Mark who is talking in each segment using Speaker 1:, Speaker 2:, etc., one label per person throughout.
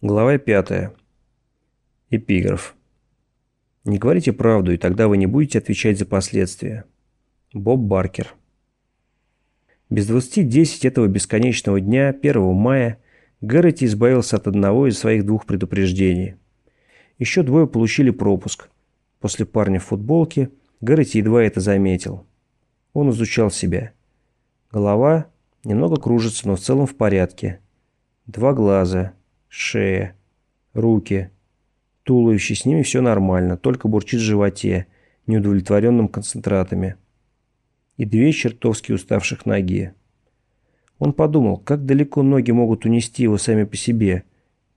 Speaker 1: Глава 5. Эпиграф. Не говорите правду, и тогда вы не будете отвечать за последствия. Боб Баркер. Без 20 этого бесконечного дня, 1 мая, Гаррити избавился от одного из своих двух предупреждений. Еще двое получили пропуск. После парня в футболке Гаррити едва это заметил. Он изучал себя. Голова немного кружится, но в целом в порядке. Два глаза – шея, руки, туловище, с ними все нормально, только бурчит в животе, неудовлетворенным концентратами. И две чертовски уставших ноги. Он подумал, как далеко ноги могут унести его сами по себе,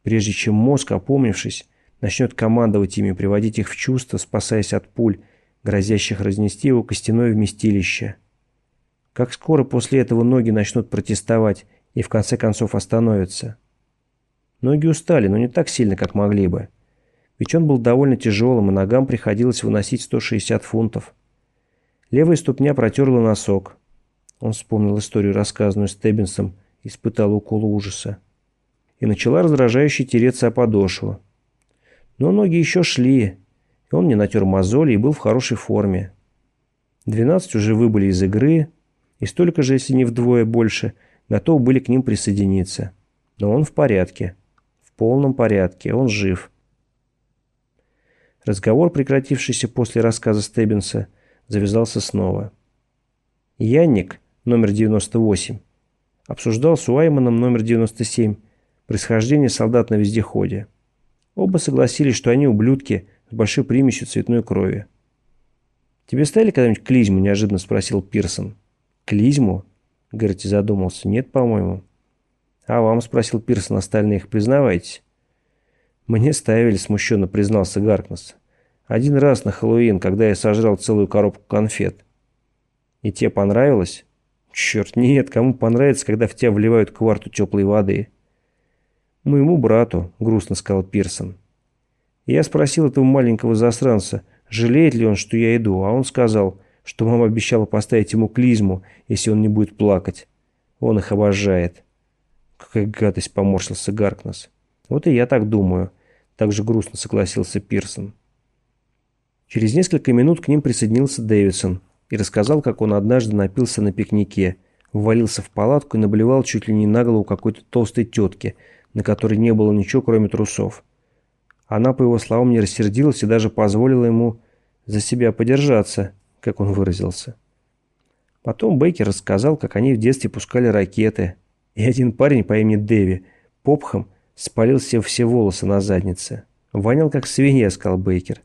Speaker 1: прежде чем мозг, опомнившись, начнет командовать ими, приводить их в чувство, спасаясь от пуль, грозящих разнести его костяное вместилище. Как скоро после этого ноги начнут протестовать и в конце концов остановятся. Ноги устали, но не так сильно, как могли бы. Ведь он был довольно тяжелым, и ногам приходилось выносить 160 фунтов. Левая ступня протерла носок. Он вспомнил историю, рассказанную Стеббинсом, испытал укол ужаса. И начала раздражающе тереться о подошву. Но ноги еще шли, и он не натер мозоли и был в хорошей форме. 12 уже выбыли из игры, и столько же, если не вдвое больше, готовы были к ним присоединиться. Но он в порядке полном порядке, он жив. Разговор, прекратившийся после рассказа Стеббинса, завязался снова. Янник, номер 98, обсуждал с Уайманом номер 97 происхождение солдат на вездеходе. Оба согласились, что они ублюдки с большой примесью цветной крови. «Тебе ставили когда-нибудь клизму?» – неожиданно спросил Пирсон. «Клизму?» – Гэрти задумался. «Нет, по-моему». «А вам?» – спросил Пирсон остальных. «Признавайтесь». «Мне ставили», – смущенно признался Гаркнес. «Один раз на Хэллоуин, когда я сожрал целую коробку конфет». «И тебе понравилось?» «Черт, нет, кому понравится, когда в тебя вливают кварту теплой воды?» «Моему брату», – грустно сказал Пирсон. Я спросил этого маленького засранца, жалеет ли он, что я иду, а он сказал, что мама обещала поставить ему клизму, если он не будет плакать. Он их обожает. Какая гадость, поморщился Гаркнес. Вот и я так думаю. Так же грустно согласился Пирсон. Через несколько минут к ним присоединился Дэвидсон и рассказал, как он однажды напился на пикнике, ввалился в палатку и наблевал чуть ли не на голову какой-то толстой тетки, на которой не было ничего, кроме трусов. Она, по его словам, не рассердилась и даже позволила ему за себя подержаться, как он выразился. Потом Бейкер рассказал, как они в детстве пускали ракеты, и один парень по имени Дэви, попхом, спалил себе все волосы на заднице. Вонял как свинья, сказал Бейкер.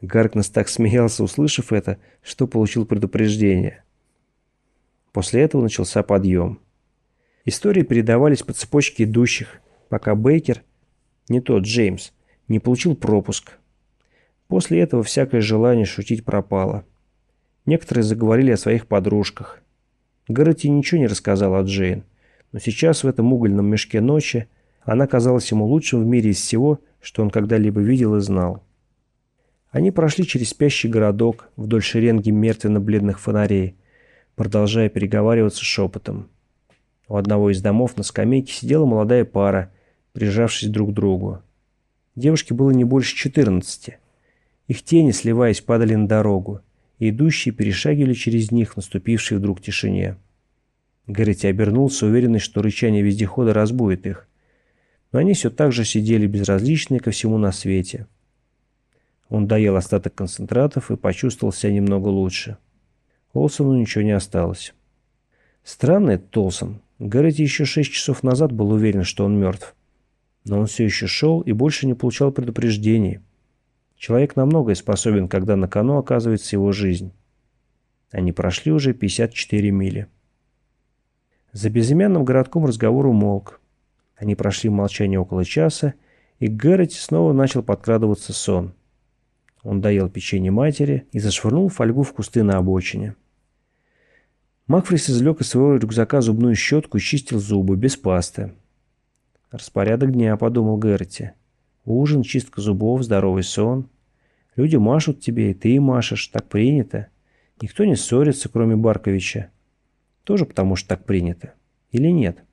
Speaker 1: Гаркнес так смеялся, услышав это, что получил предупреждение. После этого начался подъем. Истории передавались по цепочке идущих, пока Бейкер, не тот Джеймс, не получил пропуск. После этого всякое желание шутить пропало. Некоторые заговорили о своих подружках. Гаррити ничего не рассказал о Джейн но сейчас в этом угольном мешке ночи она казалась ему лучшим в мире из всего, что он когда-либо видел и знал. Они прошли через спящий городок вдоль шеренги мертвенно-бледных фонарей, продолжая переговариваться шепотом. У одного из домов на скамейке сидела молодая пара, прижавшись друг к другу. Девушке было не больше 14. Их тени, сливаясь, падали на дорогу, и идущие перешагивали через них в наступившей вдруг тишине. Гэрроти обернулся, уверенный, что рычание вездехода разбудит их. Но они все так же сидели безразличные ко всему на свете. Он доел остаток концентратов и почувствовал себя немного лучше. Олсону ничего не осталось. Странный этот Олсон. Гэрроти еще шесть часов назад был уверен, что он мертв. Но он все еще шел и больше не получал предупреждений. Человек на многое способен, когда на кону оказывается его жизнь. Они прошли уже 54 мили. За безымянным городком разговор умолк. Они прошли в молчании около часа, и к Гэрроти снова начал подкрадываться сон. Он доел печенье матери и зашвырнул фольгу в кусты на обочине. Макфрис извлек из своего рюкзака зубную щетку и чистил зубы, без пасты. «Распорядок дня», — подумал Гэрроти. «Ужин, чистка зубов, здоровый сон. Люди машут тебе, и ты машешь, так принято. Никто не ссорится, кроме Барковича. Тоже потому, что так принято. Или нет?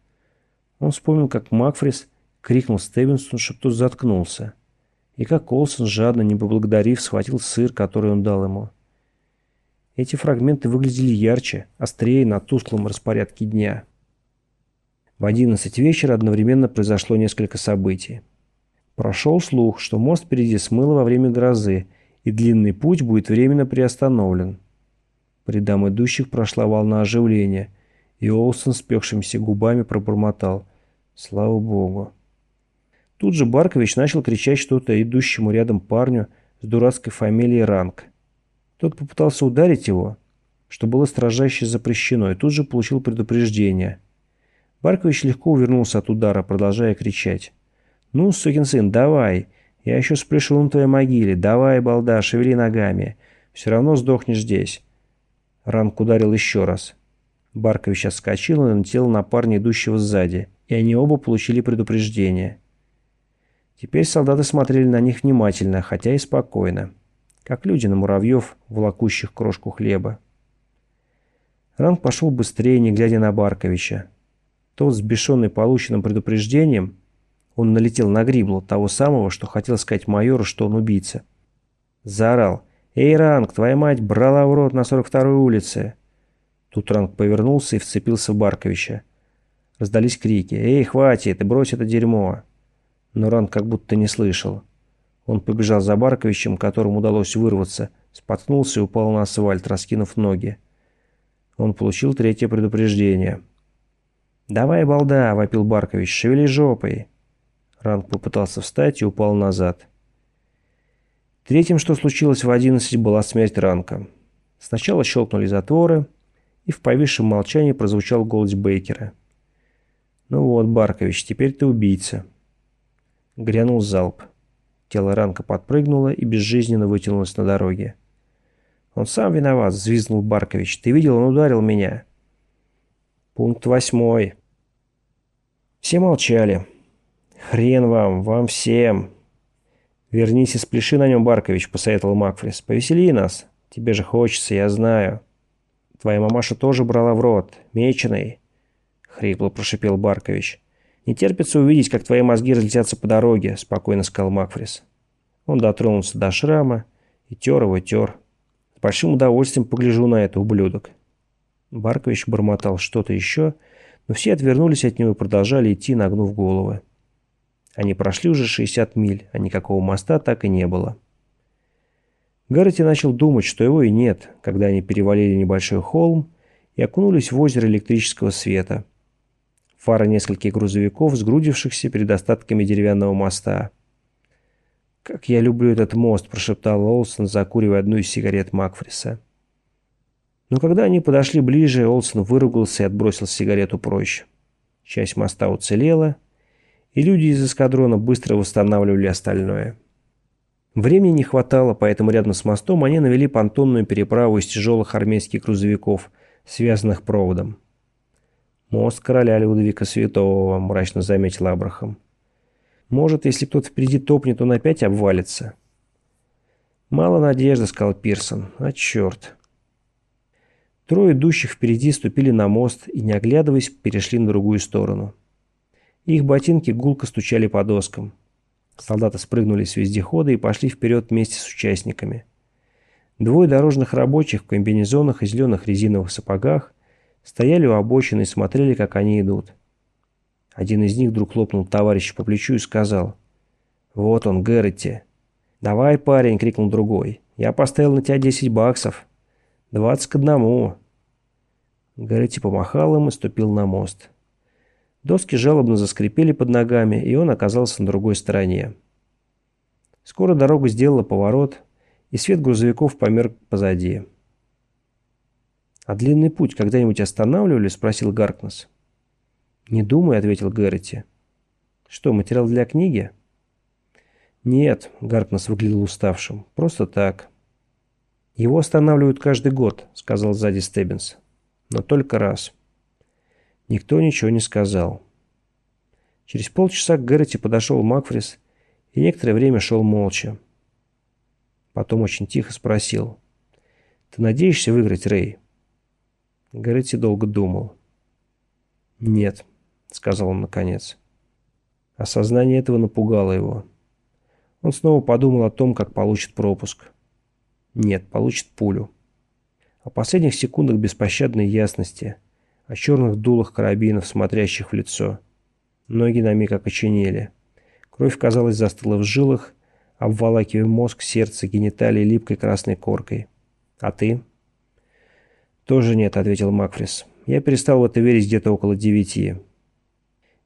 Speaker 1: Он вспомнил, как Макфрис крикнул Стивенсон, чтобы тот заткнулся. И как Олсон, жадно, не поблагодарив, схватил сыр, который он дал ему. Эти фрагменты выглядели ярче, острее на тусклом распорядке дня. В одиннадцать вечера одновременно произошло несколько событий. Прошел слух, что мост впереди смыло во время грозы, и длинный путь будет временно приостановлен. По рядам идущих прошла волна оживления, и Олсон спекшимися губами пробормотал «Слава Богу». Тут же Баркович начал кричать что-то идущему рядом парню с дурацкой фамилией Ранг. Тот попытался ударить его, что было строжаще запрещено, и тут же получил предупреждение. Баркович легко увернулся от удара, продолжая кричать. «Ну, сукин сын, давай! Я еще спляшу на твоей могиле! Давай, балда, шевели ногами! Все равно сдохнешь здесь!» Ранг ударил еще раз. Баркович отскочил и налетел на парня, идущего сзади, и они оба получили предупреждение. Теперь солдаты смотрели на них внимательно, хотя и спокойно, как люди на муравьев, волокущих крошку хлеба. Ранг пошел быстрее, не глядя на Барковича. Тот, сбешенный полученным предупреждением, он налетел на Грибла, того самого, что хотел сказать майору, что он убийца. Заорал. «Эй, Ранг, твоя мать брала в рот на 42-й улице!» Тут Ранг повернулся и вцепился в Барковича. Раздались крики. «Эй, хватит, брось это дерьмо!» Но Ранг как будто не слышал. Он побежал за Барковичем, которому удалось вырваться, споткнулся и упал на асфальт, раскинув ноги. Он получил третье предупреждение. «Давай, балда!» – вопил Баркович. «Шевели жопой!» Ранг попытался встать и упал назад. Третьим, что случилось в одиннадцать, была смерть Ранка. Сначала щелкнули затворы, и в повисшем молчании прозвучал голос Бейкера. «Ну вот, Баркович, теперь ты убийца». Грянул залп. Тело Ранка подпрыгнуло и безжизненно вытянулось на дороге. «Он сам виноват», — взвизгнул Баркович. «Ты видел, он ударил меня». Пункт восьмой. Все молчали. «Хрен вам, вам всем!» «Вернись и спляши на нем, Баркович», — посоветовал Макфрис. «Повесели нас. Тебе же хочется, я знаю». «Твоя мамаша тоже брала в рот. Меченый», — хрипло прошипел Баркович. «Не терпится увидеть, как твои мозги разлетятся по дороге», — спокойно сказал Макфрис. Он дотронулся до шрама и тер его, тер. «С большим удовольствием погляжу на это, ублюдок». Баркович бормотал что-то еще, но все отвернулись от него и продолжали идти, нагнув головы. Они прошли уже 60 миль, а никакого моста так и не было. Гаррити начал думать, что его и нет, когда они перевалили небольшой холм и окунулись в озеро электрического света. Фары нескольких грузовиков, сгрудившихся перед остатками деревянного моста. «Как я люблю этот мост», – прошептал Олсон, закуривая одну из сигарет Макфриса. Но когда они подошли ближе, Олсон выругался и отбросил сигарету прочь. Часть моста уцелела, и люди из эскадрона быстро восстанавливали остальное. Времени не хватало, поэтому рядом с мостом они навели понтонную переправу из тяжелых армейских грузовиков, связанных проводом. «Мост короля Людовика Святого», – мрачно заметил Абрахам. «Может, если кто-то впереди топнет, он опять обвалится». «Мало надежды», – сказал Пирсон. «А черт». Трое идущих впереди ступили на мост и, не оглядываясь, перешли на другую сторону. Их ботинки гулко стучали по доскам. Солдаты спрыгнули с вездехода и пошли вперед вместе с участниками. Двое дорожных рабочих в комбинезонах и зеленых резиновых сапогах стояли у обочины и смотрели, как они идут. Один из них вдруг хлопнул товарища по плечу и сказал «Вот он, Гэрроти». «Давай, парень!» — крикнул другой. «Я поставил на тебя 10 баксов». «Двадцать к одному». Гэрроти помахал им и ступил на мост. Доски жалобно заскрипели под ногами, и он оказался на другой стороне. Скоро дорога сделала поворот, и свет грузовиков померк позади. «А длинный путь когда-нибудь останавливали?» – спросил Гаркнес. «Не думаю», – ответил Гэрроти. «Что, материал для книги?» «Нет», – Гаркнес выглядел уставшим. «Просто так». «Его останавливают каждый год», – сказал сзади Стеббинс. «Но только раз». Никто ничего не сказал. Через полчаса к Гэрроти подошел Макфрис и некоторое время шел молча. Потом очень тихо спросил. «Ты надеешься выиграть, Рэй?» Гэрроти долго думал. «Нет», — сказал он наконец. Осознание этого напугало его. Он снова подумал о том, как получит пропуск. Нет, получит пулю. О последних секундах беспощадной ясности, о черных дулах карабинов, смотрящих в лицо. Ноги на миг окоченели. Кровь, казалось, застыла в жилах, обволакивая мозг, сердце, гениталии липкой красной коркой. «А ты?» «Тоже нет», — ответил Макфрис. «Я перестал в это верить где-то около девяти».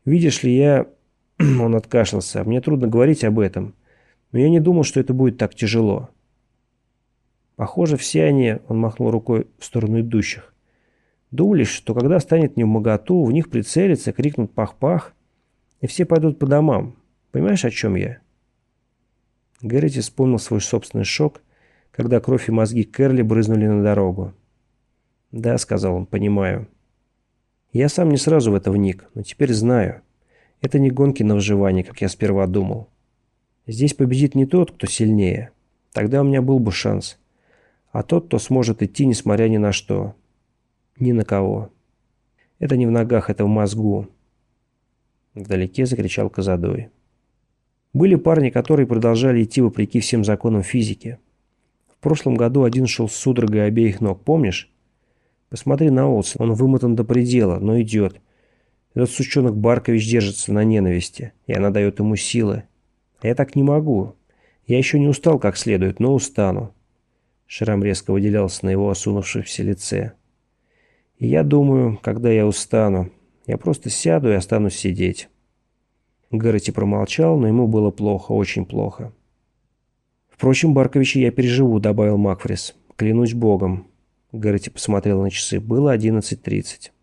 Speaker 1: «Видишь ли, я...» Он откашлялся. «Мне трудно говорить об этом, но я не думал, что это будет так тяжело». Похоже, все они, он махнул рукой в сторону идущих, думали, что когда станет не в в них прицелятся, крикнут «пах-пах», и все пойдут по домам. Понимаешь, о чем я?» Гэррити вспомнил свой собственный шок, когда кровь и мозги Кэрли брызнули на дорогу. «Да», — сказал он, — «понимаю». Я сам не сразу в это вник, но теперь знаю. Это не гонки на выживание, как я сперва думал. Здесь победит не тот, кто сильнее. Тогда у меня был бы шанс. А тот, кто сможет идти, несмотря ни на что. Ни на кого. Это не в ногах, это в мозгу. Вдалеке закричал Казадой. Были парни, которые продолжали идти вопреки всем законам физики. В прошлом году один шел с судорогой обеих ног, помнишь? Посмотри на Олса, он вымотан до предела, но идет. Этот сучонок Баркович держится на ненависти, и она дает ему силы. А я так не могу. Я еще не устал как следует, но устану. Шрам резко выделялся на его осунувшемся лице. И я думаю, когда я устану, я просто сяду и останусь сидеть. Гэрроти промолчал, но ему было плохо, очень плохо. «Впрочем, Барковича я переживу», — добавил Макфрис. «Клянусь богом». Гэрроти посмотрел на часы. Было одиннадцать тридцать.